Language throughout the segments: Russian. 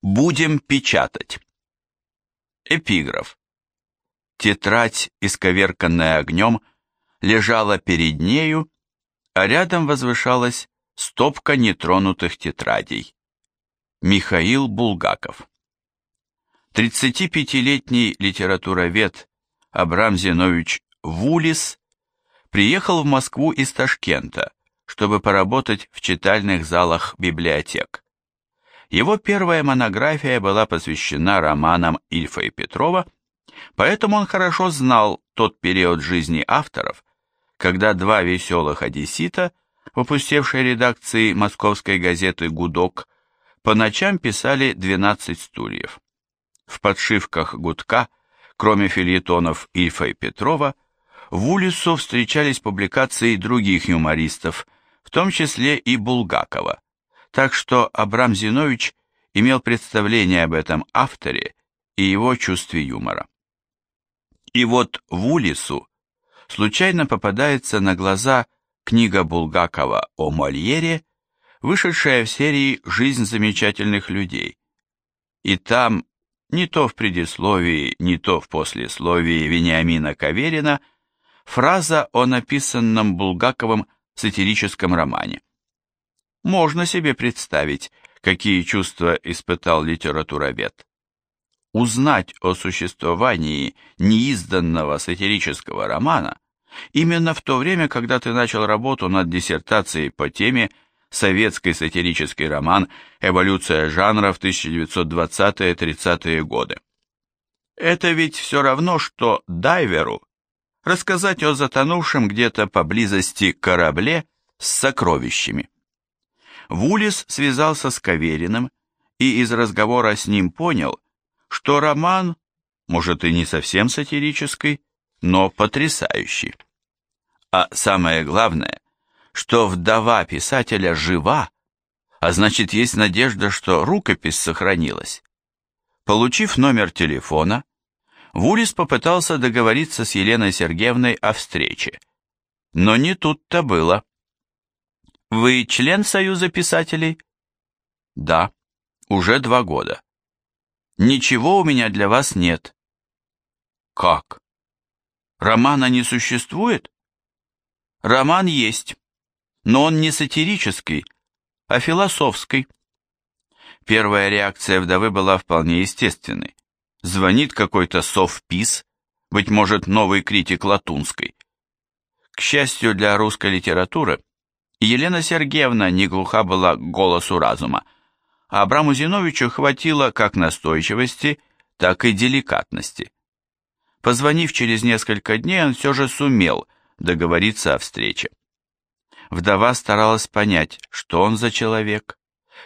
Будем печатать. Эпиграф. Тетрадь, исковерканная огнем, лежала перед нею, а рядом возвышалась стопка нетронутых тетрадей. Михаил Булгаков 35-летний литературовед Абрам Зинович Вулис приехал в Москву из Ташкента, чтобы поработать в читальных залах библиотек. Его первая монография была посвящена романам Ильфа и Петрова, поэтому он хорошо знал тот период жизни авторов, когда два веселых одессита, выпустившие редакции московской газеты «Гудок», по ночам писали «12 стульев». В подшивках «Гудка», кроме фильетонов Ильфа и Петрова, в Улису встречались публикации других юмористов, в том числе и Булгакова, так что Абрам Зинович имел представление об этом авторе и его чувстве юмора. И вот в Улису случайно попадается на глаза книга Булгакова о Мольере, вышедшая в серии «Жизнь замечательных людей». И там, не то в предисловии, не то в послесловии Вениамина Каверина, фраза о написанном Булгаковым сатирическом романе. Можно себе представить, какие чувства испытал литературовед. Узнать о существовании неизданного сатирического романа именно в то время, когда ты начал работу над диссертацией по теме «Советский сатирический роман. Эволюция жанра в 1920-30-е годы». Это ведь все равно, что дайверу рассказать о затонувшем где-то поблизости корабле с сокровищами. Вулис связался с Кавериным и из разговора с ним понял, что роман, может и не совсем сатирический, но потрясающий. А самое главное, что вдова писателя жива, а значит есть надежда, что рукопись сохранилась. Получив номер телефона, Вулис попытался договориться с Еленой Сергеевной о встрече. Но не тут-то было. Вы член Союза писателей? Да, уже два года. Ничего у меня для вас нет. Как? Романа не существует? Роман есть, но он не сатирический, а философский. Первая реакция вдовы была вполне естественной. Звонит какой-то совпис, быть может, новый критик Латунской. К счастью для русской литературы, Елена Сергеевна не глуха была к голосу разума, а Абраму Зиновичу хватило как настойчивости, так и деликатности. Позвонив через несколько дней, он все же сумел договориться о встрече. Вдова старалась понять, что он за человек,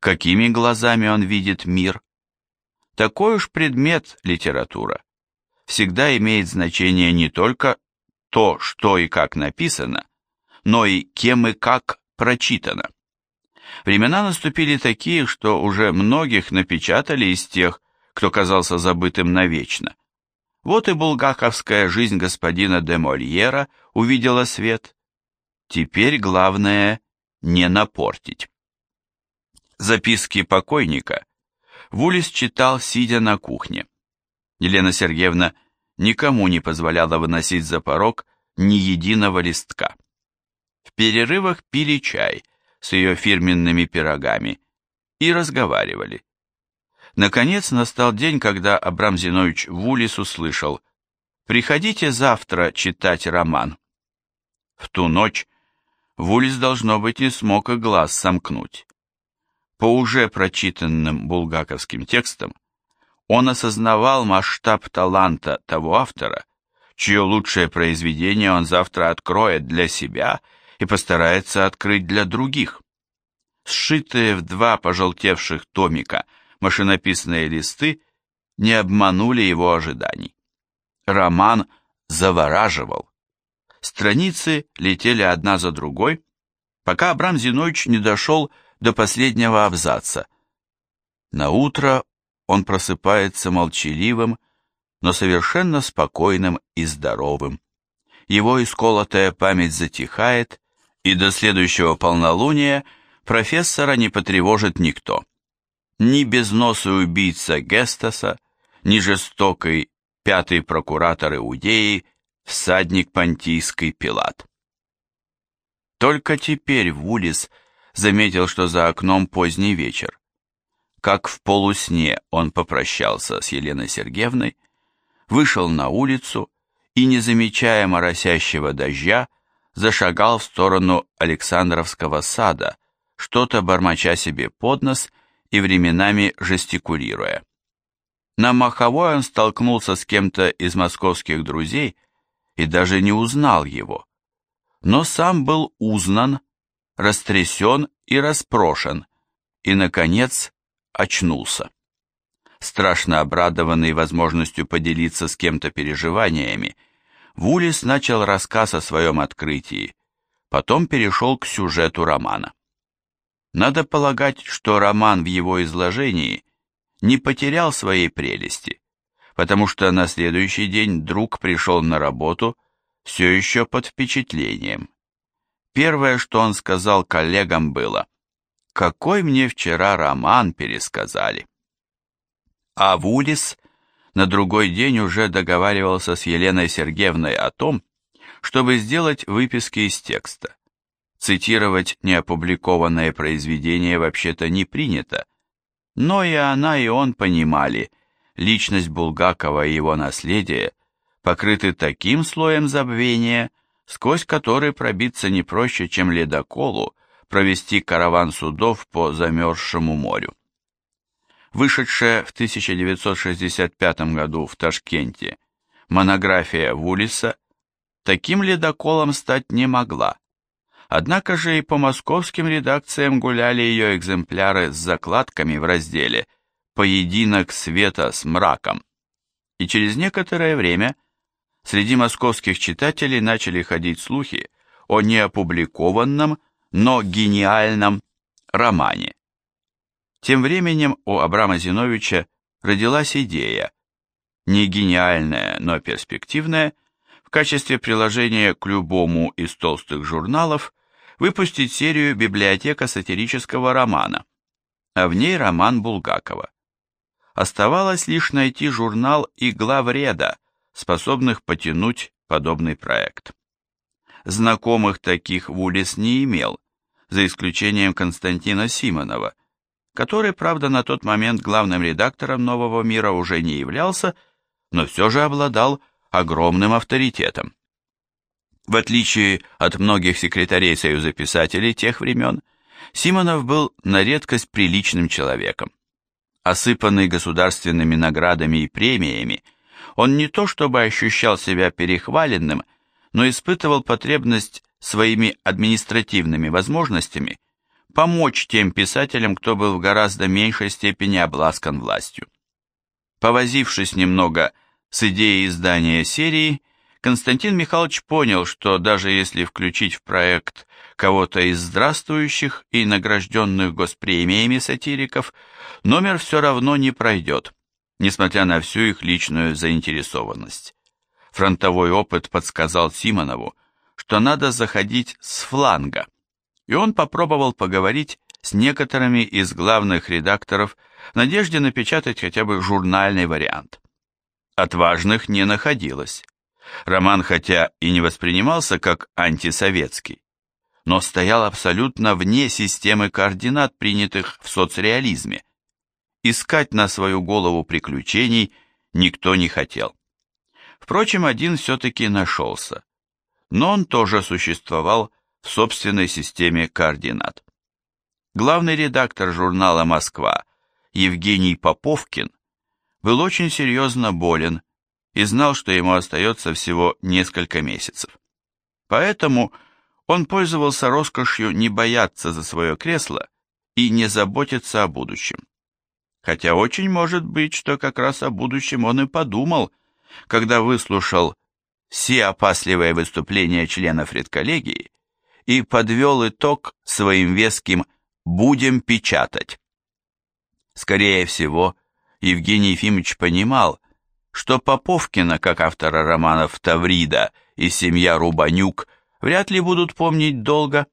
какими глазами он видит мир. Такой уж предмет литература всегда имеет значение не только то, что и как написано, но и кем и как прочитано. Времена наступили такие, что уже многих напечатали из тех, кто казался забытым навечно. Вот и булгаковская жизнь господина де Мольера увидела свет. Теперь главное не напортить. Записки покойника Вулис читал, сидя на кухне. Елена Сергеевна никому не позволяла выносить за порог ни единого листка. Перерывах пили чай с ее фирменными пирогами и разговаривали. Наконец настал день, когда Абрам Зинович Вулис услышал «Приходите завтра читать роман». В ту ночь Вулис, должно быть, не смог и глаз сомкнуть. По уже прочитанным булгаковским текстам он осознавал масштаб таланта того автора, чье лучшее произведение он завтра откроет для себя – и постарается открыть для других. Сшитые в два пожелтевших томика машинописные листы не обманули его ожиданий. Роман завораживал. Страницы летели одна за другой, пока Абрам Зинович не дошел до последнего абзаца. На утро он просыпается молчаливым, но совершенно спокойным и здоровым. Его исколотая память затихает, и до следующего полнолуния профессора не потревожит никто. ни безносый убийца Гестаса, ни жестокий пятый прокуратор Иудеи, всадник понтийский Пилат. Только теперь Вулис заметил, что за окном поздний вечер. Как в полусне он попрощался с Еленой Сергеевной, вышел на улицу и, не замечая моросящего дождя, зашагал в сторону Александровского сада, что-то бормоча себе под нос и временами жестикулируя. На Маховой он столкнулся с кем-то из московских друзей и даже не узнал его. Но сам был узнан, растрясен и распрошен, и, наконец, очнулся. Страшно обрадованный возможностью поделиться с кем-то переживаниями, Вулис начал рассказ о своем открытии, потом перешел к сюжету романа. Надо полагать, что роман в его изложении не потерял своей прелести, потому что на следующий день друг пришел на работу все еще под впечатлением. Первое, что он сказал коллегам, было «Какой мне вчера роман пересказали!» А Вулис на другой день уже договаривался с Еленой Сергеевной о том, чтобы сделать выписки из текста. Цитировать неопубликованное произведение вообще-то не принято, но и она, и он понимали, личность Булгакова и его наследие покрыты таким слоем забвения, сквозь который пробиться не проще, чем ледоколу провести караван судов по замерзшему морю. Вышедшая в 1965 году в Ташкенте монография Вулиса таким ледоколом стать не могла, Однако же и по московским редакциям гуляли ее экземпляры с закладками в разделе «Поединок света с мраком». И через некоторое время среди московских читателей начали ходить слухи о неопубликованном, но гениальном романе. Тем временем у Абрама Зиновича родилась идея, не гениальная, но перспективная, в качестве приложения к любому из толстых журналов выпустить серию «Библиотека сатирического романа», а в ней роман Булгакова. Оставалось лишь найти журнал и главреда, способных потянуть подобный проект. Знакомых таких Вулис не имел, за исключением Константина Симонова, который, правда, на тот момент главным редактором «Нового мира» уже не являлся, но все же обладал огромным авторитетом. В отличие от многих секретарей Союза писателей тех времен, Симонов был на редкость приличным человеком. Осыпанный государственными наградами и премиями, он не то чтобы ощущал себя перехваленным, но испытывал потребность своими административными возможностями помочь тем писателям, кто был в гораздо меньшей степени обласкан властью. Повозившись немного с идеей издания серии, Константин Михайлович понял, что даже если включить в проект кого-то из здравствующих и награжденных госпремиями сатириков, номер все равно не пройдет, несмотря на всю их личную заинтересованность. Фронтовой опыт подсказал Симонову, что надо заходить с фланга, и он попробовал поговорить с некоторыми из главных редакторов в надежде напечатать хотя бы журнальный вариант. Отважных не находилось. Роман хотя и не воспринимался как антисоветский, но стоял абсолютно вне системы координат, принятых в соцреализме. Искать на свою голову приключений никто не хотел. Впрочем, один все-таки нашелся, но он тоже существовал в собственной системе координат. Главный редактор журнала «Москва» Евгений Поповкин был очень серьезно болен и знал, что ему остается всего несколько месяцев. Поэтому он пользовался роскошью не бояться за свое кресло и не заботиться о будущем. Хотя очень может быть, что как раз о будущем он и подумал, когда выслушал все опасливые выступления членов редколлегии и подвел итог своим веским «будем печатать». Скорее всего, Евгений Ефимович понимал, что Поповкина, как автора романов «Таврида» и «Семья Рубанюк», вряд ли будут помнить долго,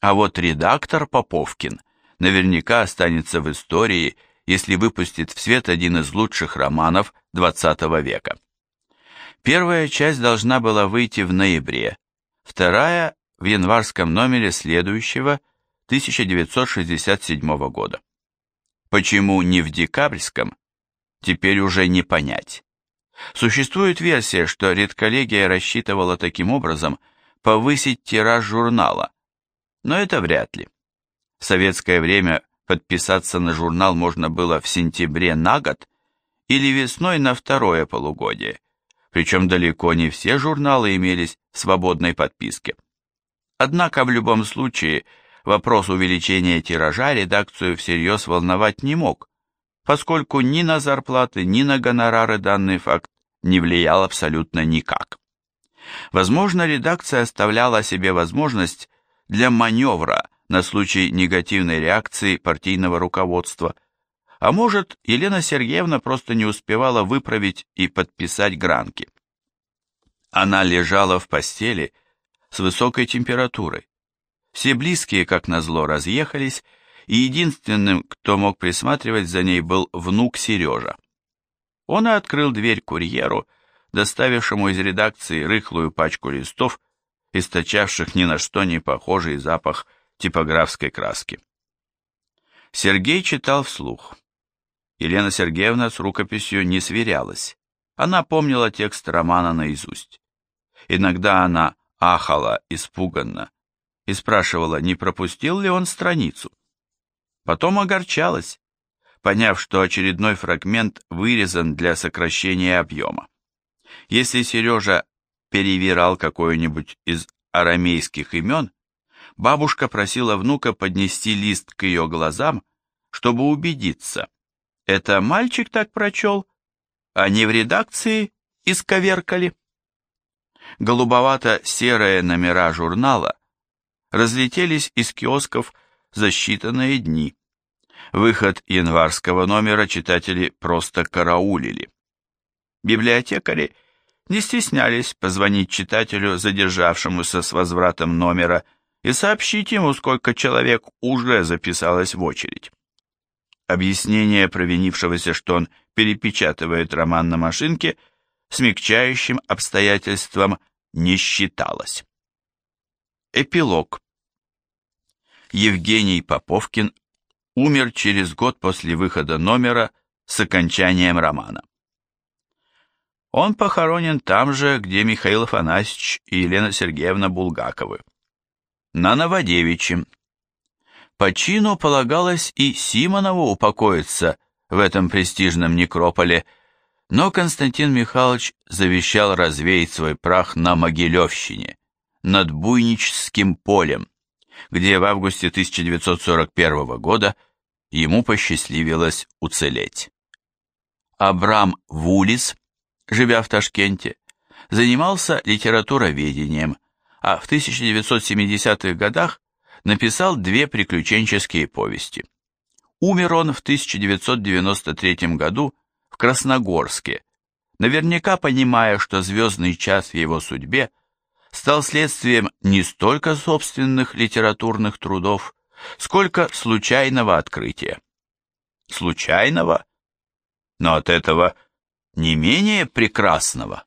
а вот редактор Поповкин наверняка останется в истории если выпустит в свет один из лучших романов XX века. Первая часть должна была выйти в ноябре, вторая – в январском номере следующего 1967 года. Почему не в декабрьском, теперь уже не понять. Существует версия, что редколлегия рассчитывала таким образом повысить тираж журнала, но это вряд ли. В советское время подписаться на журнал можно было в сентябре на год или весной на второе полугодие, причем далеко не все журналы имелись в свободной подписке. Однако в любом случае вопрос увеличения тиража редакцию всерьез волновать не мог, поскольку ни на зарплаты, ни на гонорары данный факт не влиял абсолютно никак. Возможно, редакция оставляла себе возможность для маневра на случай негативной реакции партийного руководства, а может, Елена Сергеевна просто не успевала выправить и подписать гранки. Она лежала в постели с высокой температурой. Все близкие, как назло, разъехались, и единственным, кто мог присматривать за ней, был внук Сережа. Он и открыл дверь курьеру, доставившему из редакции рыхлую пачку листов, источавших ни на что не похожий запах типографской краски. Сергей читал вслух. Елена Сергеевна с рукописью не сверялась. Она помнила текст романа наизусть. Иногда она ахала испуганно и спрашивала, не пропустил ли он страницу. Потом огорчалась, поняв, что очередной фрагмент вырезан для сокращения объема. Если Сережа перевирал какое-нибудь из арамейских имен, бабушка просила внука поднести лист к ее глазам, чтобы убедиться, это мальчик так прочел, а не в редакции исковеркали. Голубовато-серые номера журнала разлетелись из киосков за считанные дни. Выход январского номера читатели просто караулили. Библиотекари не стеснялись позвонить читателю, задержавшемуся с возвратом номера, и сообщить ему, сколько человек уже записалось в очередь. Объяснение провинившегося, что он перепечатывает роман на машинке, смягчающим обстоятельством не считалось. Эпилог. Евгений Поповкин умер через год после выхода номера с окончанием романа. Он похоронен там же, где Михаил Афанасьевич и Елена Сергеевна Булгаковы. На Новодевичьем. По чину полагалось и Симонову упокоиться в этом престижном некрополе, но Константин Михайлович завещал развеять свой прах на Могилевщине, над Буйническим полем, где в августе 1941 года ему посчастливилось уцелеть. Абрам Вулис живя в Ташкенте, занимался литературоведением, а в 1970-х годах написал две приключенческие повести. Умер он в 1993 году в Красногорске, наверняка понимая, что звездный час в его судьбе стал следствием не столько собственных литературных трудов, сколько случайного открытия. Случайного? Но от этого не менее прекрасного.